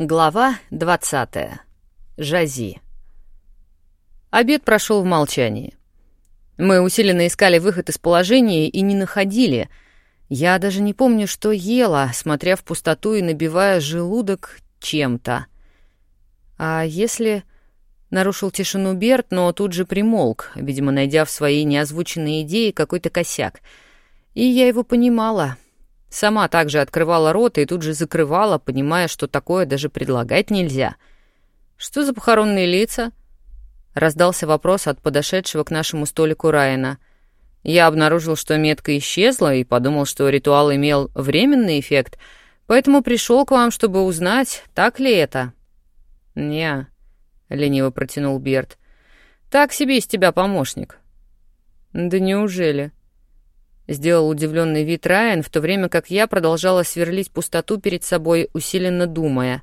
Глава 20. Жази. Обед прошел в молчании. Мы усиленно искали выход из положения и не находили. Я даже не помню, что ела, смотря в пустоту и набивая желудок чем-то. А если... Нарушил тишину Берт, но тут же примолк, видимо, найдя в своей неозвученной идее какой-то косяк. И я его понимала — Сама также открывала рот и тут же закрывала, понимая, что такое даже предлагать нельзя. «Что за похоронные лица?» Раздался вопрос от подошедшего к нашему столику Райана. Я обнаружил, что метка исчезла, и подумал, что ритуал имел временный эффект, поэтому пришел к вам, чтобы узнать, так ли это. «Не», — лениво протянул Берт. «Так себе из тебя помощник». «Да неужели?» Сделал удивленный вид Райан, в то время как я продолжала сверлить пустоту перед собой, усиленно думая.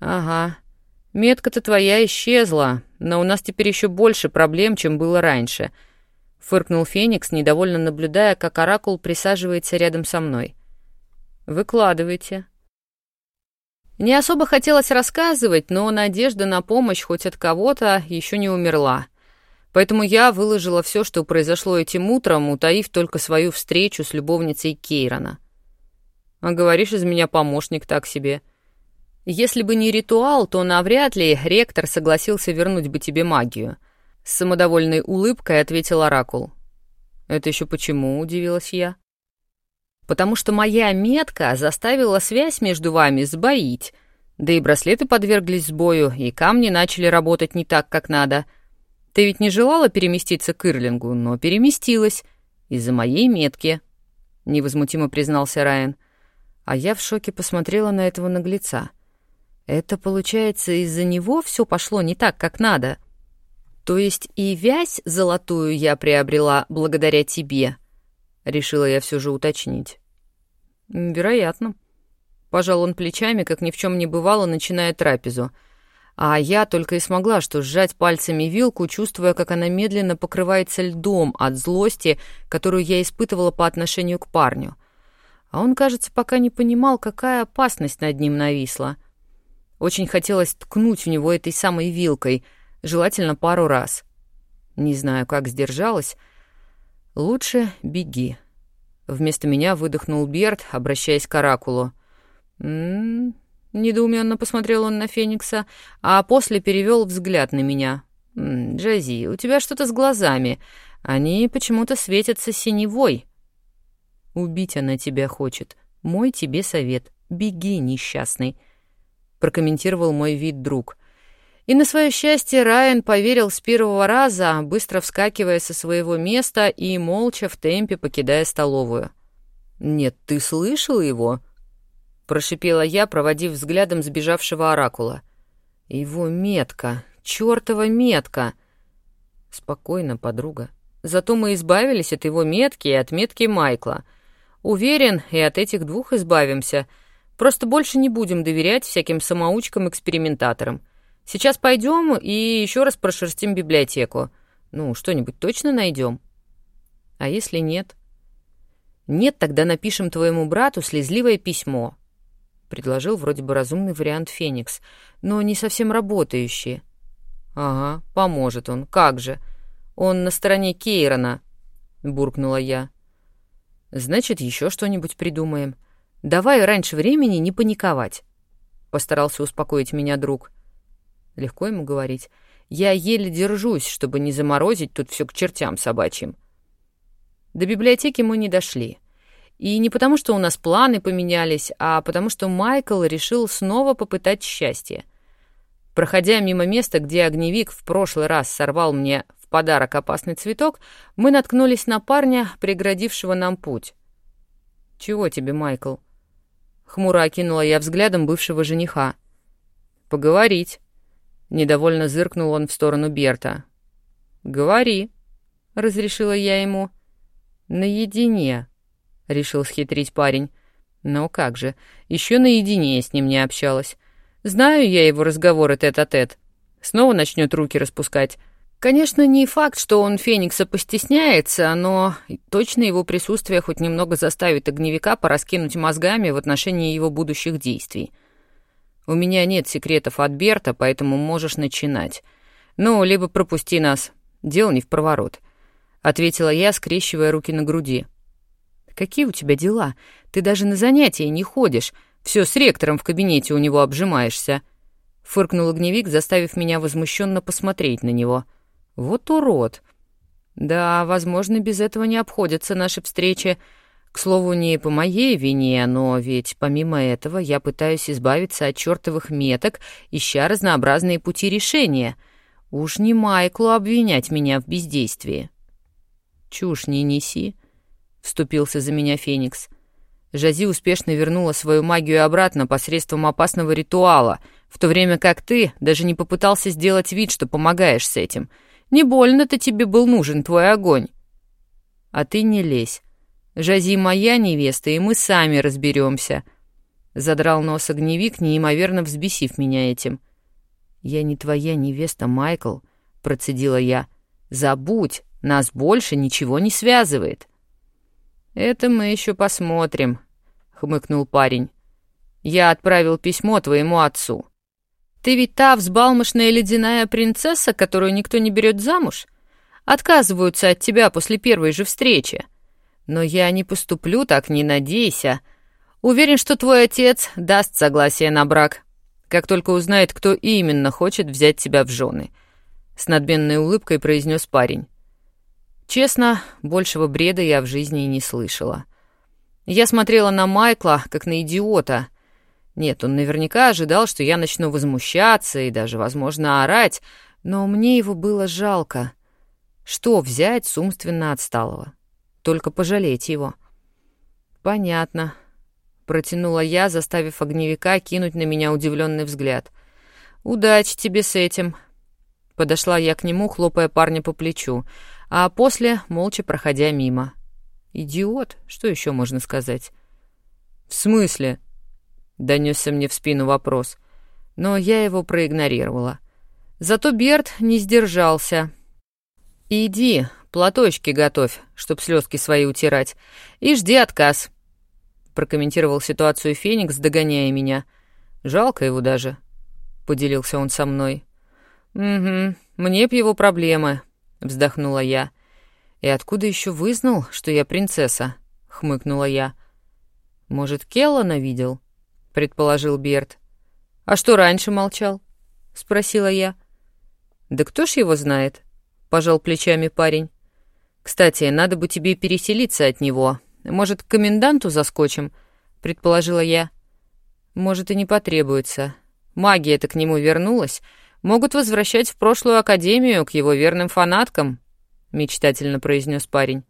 «Ага, метка-то твоя исчезла, но у нас теперь еще больше проблем, чем было раньше», — фыркнул Феникс, недовольно наблюдая, как Оракул присаживается рядом со мной. «Выкладывайте». Не особо хотелось рассказывать, но надежда на помощь хоть от кого-то еще не умерла — Поэтому я выложила все, что произошло этим утром, утаив только свою встречу с любовницей Кейрона. А говоришь, из меня помощник так себе. Если бы не ритуал, то навряд ли ректор согласился вернуть бы тебе магию. С самодовольной улыбкой ответил Оракул. Это еще почему, удивилась я. Потому что моя метка заставила связь между вами сбоить. Да и браслеты подверглись сбою, и камни начали работать не так, как надо — ты ведь не желала переместиться к Ирлингу, но переместилась. Из-за моей метки», — невозмутимо признался Райан. А я в шоке посмотрела на этого наглеца. «Это, получается, из-за него все пошло не так, как надо?» «То есть и вязь золотую я приобрела благодаря тебе?» — решила я все же уточнить. «Вероятно». Пожал он плечами, как ни в чем не бывало, начиная трапезу — а я только и смогла что сжать пальцами вилку, чувствуя, как она медленно покрывается льдом от злости, которую я испытывала по отношению к парню. А он, кажется, пока не понимал, какая опасность над ним нависла. Очень хотелось ткнуть в него этой самой вилкой, желательно пару раз. Не знаю, как сдержалась. «Лучше беги». Вместо меня выдохнул Берт, обращаясь к Оракулу. «М-м-м...» Недоуменно посмотрел он на Феникса, а после перевел взгляд на меня. «Джази, у тебя что-то с глазами. Они почему-то светятся синевой». «Убить она тебя хочет. Мой тебе совет. Беги, несчастный», — прокомментировал мой вид друг. И на свое счастье Райан поверил с первого раза, быстро вскакивая со своего места и молча в темпе покидая столовую. «Нет, ты слышал его?» Прошипела я, проводив взглядом сбежавшего оракула. Его метка, чёртова метка. Спокойно, подруга. Зато мы избавились от его метки и от метки Майкла. Уверен, и от этих двух избавимся. Просто больше не будем доверять всяким самоучкам-экспериментаторам. Сейчас пойдем и еще раз прошерстим библиотеку. Ну, что-нибудь точно найдем. А если нет? Нет, тогда напишем твоему брату слезливое письмо. — предложил вроде бы разумный вариант Феникс, но не совсем работающий. «Ага, поможет он, как же. Он на стороне Кейрона», — буркнула я. «Значит, еще что-нибудь придумаем. Давай раньше времени не паниковать», — постарался успокоить меня друг. Легко ему говорить. «Я еле держусь, чтобы не заморозить тут все к чертям собачьим». До библиотеки мы не дошли — и не потому, что у нас планы поменялись, а потому что Майкл решил снова попытать счастье. Проходя мимо места, где огневик в прошлый раз сорвал мне в подарок опасный цветок, мы наткнулись на парня, преградившего нам путь. «Чего тебе, Майкл?» Хмуро окинула я взглядом бывшего жениха. «Поговорить». Недовольно зыркнул он в сторону Берта. «Говори», — разрешила я ему. «Наедине», — решил схитрить парень. «Но как же, еще наедине с ним не общалась. Знаю я его разговоры тет-а-тет. -тет. Снова начнет руки распускать. Конечно, не факт, что он Феникса постесняется, но точно его присутствие хоть немного заставит огневика пораскинуть мозгами в отношении его будущих действий. У меня нет секретов от Берта, поэтому можешь начинать. Ну, либо пропусти нас. Дело не в проворот», — ответила я, скрещивая руки на груди. «Какие у тебя дела? Ты даже на занятия не ходишь. Все с ректором в кабинете у него обжимаешься», — фыркнул огневик, заставив меня возмущенно посмотреть на него. «Вот урод!» «Да, возможно, без этого не обходятся наши встречи. К слову, не по моей вине, но ведь помимо этого я пытаюсь избавиться от чертовых меток, ища разнообразные пути решения. Уж не Майклу обвинять меня в бездействии». «Чушь не неси», — вступился за меня Феникс. Жази успешно вернула свою магию обратно посредством опасного ритуала, в то время как ты даже не попытался сделать вид, что помогаешь с этим. Не больно-то тебе был нужен твой огонь. А ты не лезь. Жази моя невеста, и мы сами разберемся. Задрал нос огневик, неимоверно взбесив меня этим. «Я не твоя невеста, Майкл», — процедила я. «Забудь, нас больше ничего не связывает». «Это мы еще посмотрим», — хмыкнул парень. «Я отправил письмо твоему отцу». «Ты ведь та взбалмошная ледяная принцесса, которую никто не берет замуж? Отказываются от тебя после первой же встречи. Но я не поступлю так, не надейся. Уверен, что твой отец даст согласие на брак, как только узнает, кто именно хочет взять тебя в жены», — с надменной улыбкой произнес парень. Честно, большего бреда я в жизни и не слышала. Я смотрела на Майкла, как на идиота. Нет, он наверняка ожидал, что я начну возмущаться и даже, возможно, орать, но мне его было жалко. Что взять с умственно отсталого? Только пожалеть его. Понятно. Протянула я, заставив огневика кинуть на меня удивленный взгляд. «Удачи тебе с этим!» Подошла я к нему, хлопая парня по плечу а после молча проходя мимо. «Идиот? Что еще можно сказать?» «В смысле?» — донесся мне в спину вопрос, но я его проигнорировала. Зато Берт не сдержался. «Иди, платочки готовь, чтоб слезки свои утирать, и жди отказ», — прокомментировал ситуацию Феникс, догоняя меня. «Жалко его даже», — поделился он со мной. «Угу, мне б его проблемы», — вздохнула я. «И откуда еще вызнал, что я принцесса?» — хмыкнула я. «Может, Келлана видел?» — предположил Берт. «А что раньше молчал?» — спросила я. «Да кто ж его знает?» — пожал плечами парень. «Кстати, надо бы тебе переселиться от него. Может, к коменданту заскочим?» — предположила я. «Может, и не потребуется. Магия-то к нему вернулась, могут возвращать в прошлую академию к его верным фанаткам», — мечтательно произнес парень.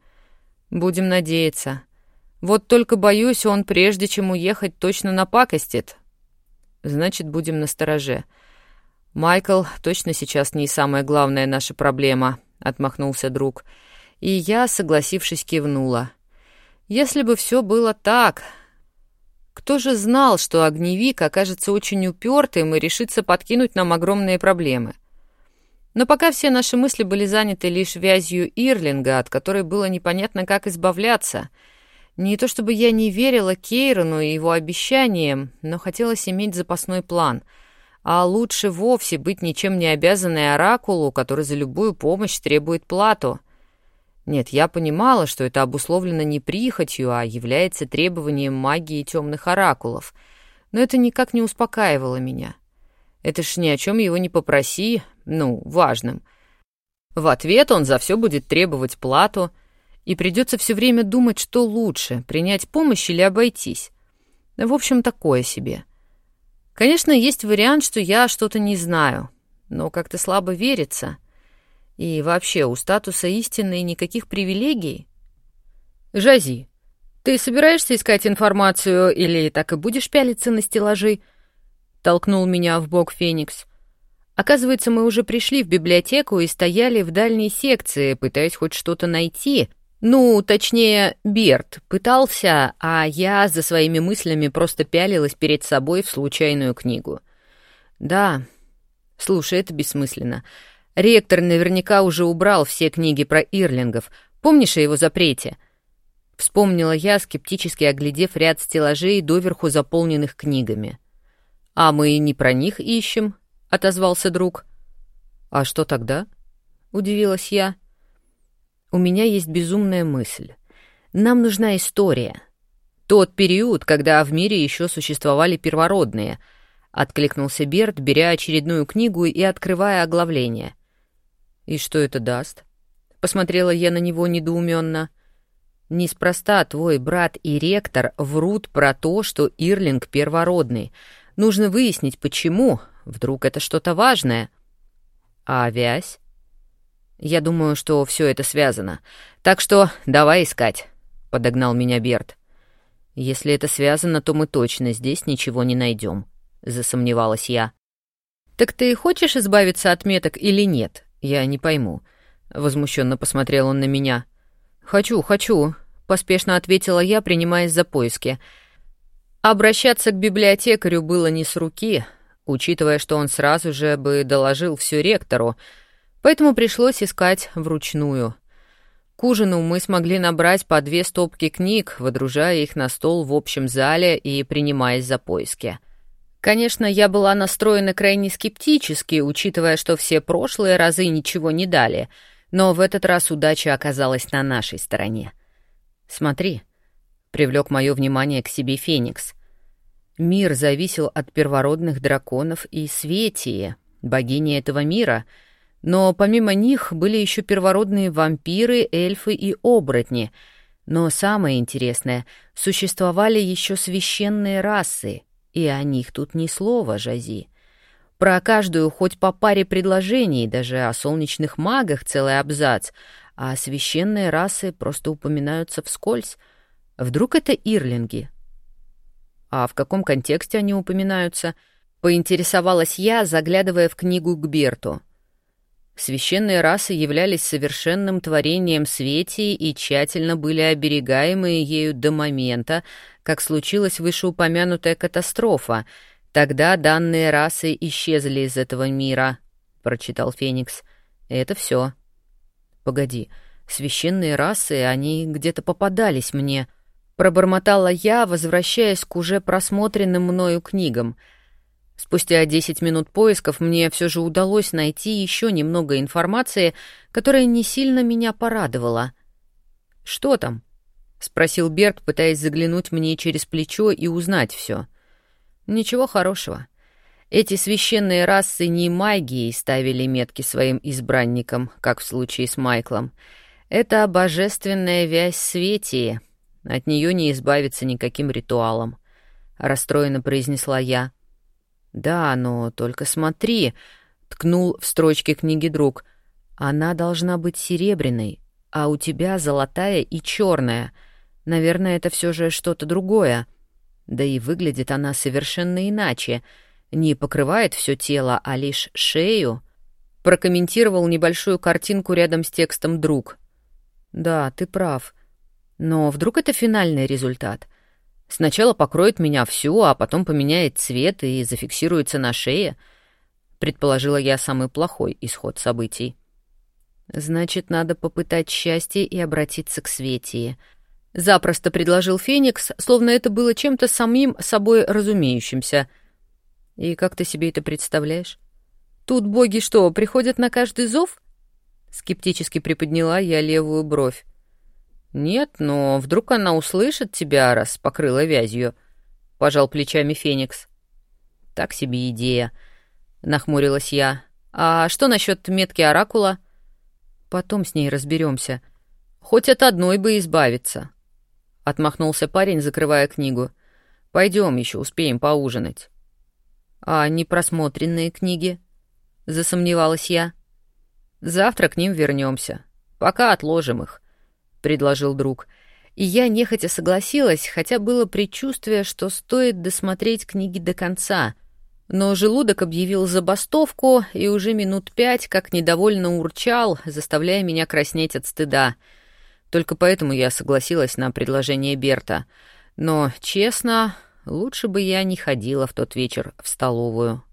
«Будем надеяться. Вот только боюсь, он прежде чем уехать точно напакостит. Значит, будем настороже. Майкл точно сейчас не самая главная наша проблема», — отмахнулся друг. И я, согласившись, кивнула. «Если бы все было так, кто же знал, что огневик окажется очень упертым и решится подкинуть нам огромные проблемы? Но пока все наши мысли были заняты лишь вязью Ирлинга, от которой было непонятно, как избавляться. Не то чтобы я не верила Кейрону и его обещаниям, но хотелось иметь запасной план. А лучше вовсе быть ничем не обязанной оракулу, который за любую помощь требует плату — нет, я понимала, что это обусловлено не прихотью, а является требованием магии темных оракулов. Но это никак не успокаивало меня. Это ж ни о чем его не попроси, ну, важным. В ответ он за все будет требовать плату, и придется все время думать, что лучше, принять помощь или обойтись. В общем, такое себе. Конечно, есть вариант, что я что-то не знаю, но как-то слабо верится — и вообще, у статуса истины никаких привилегий? Жази, ты собираешься искать информацию или так и будешь пялиться на стеллажи? Толкнул меня в бок Феникс. Оказывается, мы уже пришли в библиотеку и стояли в дальней секции, пытаясь хоть что-то найти. Ну, точнее, Берт пытался, а я за своими мыслями просто пялилась перед собой в случайную книгу. Да, слушай, это бессмысленно. Ректор наверняка уже убрал все книги про Ирлингов. Помнишь о его запрете?» Вспомнила я, скептически оглядев ряд стеллажей, доверху заполненных книгами. «А мы не про них ищем», — отозвался друг. «А что тогда?» — удивилась я. «У меня есть безумная мысль. Нам нужна история. Тот период, когда в мире еще существовали первородные», — откликнулся Берт, беря очередную книгу и открывая оглавление. «И что это даст?» — посмотрела я на него недоуменно. «Неспроста твой брат и ректор врут про то, что Ирлинг первородный. Нужно выяснить, почему. Вдруг это что-то важное. А вязь? Я думаю, что все это связано. Так что давай искать, — подогнал меня Берт. Если это связано, то мы точно здесь ничего не найдем, — засомневалась я. Так ты хочешь избавиться от меток или нет? Я не пойму. Возмущенно посмотрел он на меня. Хочу, хочу, — поспешно ответила я, принимаясь за поиски. — Обращаться к библиотекарю было не с руки, учитывая, что он сразу же бы доложил все ректору, поэтому пришлось искать вручную. К ужину мы смогли набрать по две стопки книг, водружая их на стол в общем зале и принимаясь за поиски. Конечно, я была настроена крайне скептически, учитывая, что все прошлые разы ничего не дали, но в этот раз удача оказалась на нашей стороне. «Смотри», — привлек мое внимание к себе Феникс. Мир зависел от первородных драконов и Светии, богини этого мира, но помимо них были еще первородные вампиры, эльфы и оборотни. Но самое интересное, существовали еще священные расы, и о них тут ни слова, Жази. Про каждую хоть по паре предложений, даже о солнечных магах целый абзац, а священные расы просто упоминаются вскользь. Вдруг это ирлинги, а в каком контексте они упоминаются? Поинтересовалась я, заглядывая в книгу к Берту. Священные расы являлись совершенным творением Светии и тщательно были оберегаемы ею до момента, как случилась вышеупомянутая катастрофа. Тогда данные расы исчезли из этого мира, — прочитал Феникс. Это все. Погоди, священные расы, они где-то попадались мне — Пробормотала я, возвращаясь к уже просмотренным мною книгам. Спустя десять минут поисков мне все же удалось найти еще немного информации, которая не сильно меня порадовала. «Что там?» — спросил Берт, пытаясь заглянуть мне через плечо и узнать все. «Ничего хорошего. Эти священные расы не магией ставили метки своим избранникам, как в случае с Майклом. Это божественная вязь Светии, от нее не избавиться никаким ритуалом», — расстроенно произнесла я. «Да, но только смотри», — ткнул в строчке книги друг. «Она должна быть серебряной, а у тебя золотая и черная. Наверное, это все же что-то другое. Да и выглядит она совершенно иначе. Не покрывает все тело, а лишь шею». Прокомментировал небольшую картинку рядом с текстом друг. «Да, ты прав», но вдруг это финальный результат? Сначала покроет меня всю, а потом поменяет цвет и зафиксируется на шее. Предположила я самый плохой исход событий. Значит, надо попытать счастье и обратиться к Светии. Запросто предложил Феникс, словно это было чем-то самим собой разумеющимся. И как ты себе это представляешь? Тут боги что, приходят на каждый зов? Скептически приподняла я левую бровь. «Нет, но вдруг она услышит тебя, раз покрыла вязью», — пожал плечами Феникс. «Так себе идея», — нахмурилась я. «А что насчет метки Оракула?» «Потом с ней разберемся. Хоть от одной бы избавиться», — отмахнулся парень, закрывая книгу. «Пойдем, еще успеем поужинать». «А непросмотренные книги?» — засомневалась я. «Завтра к ним вернемся. Пока отложим их». — предложил друг. И я нехотя согласилась, хотя было предчувствие, что стоит досмотреть книги до конца. Но желудок объявил забастовку и уже минут пять как недовольно урчал, заставляя меня краснеть от стыда. Только поэтому я согласилась на предложение Берта. Но, честно, лучше бы я не ходила в тот вечер в столовую.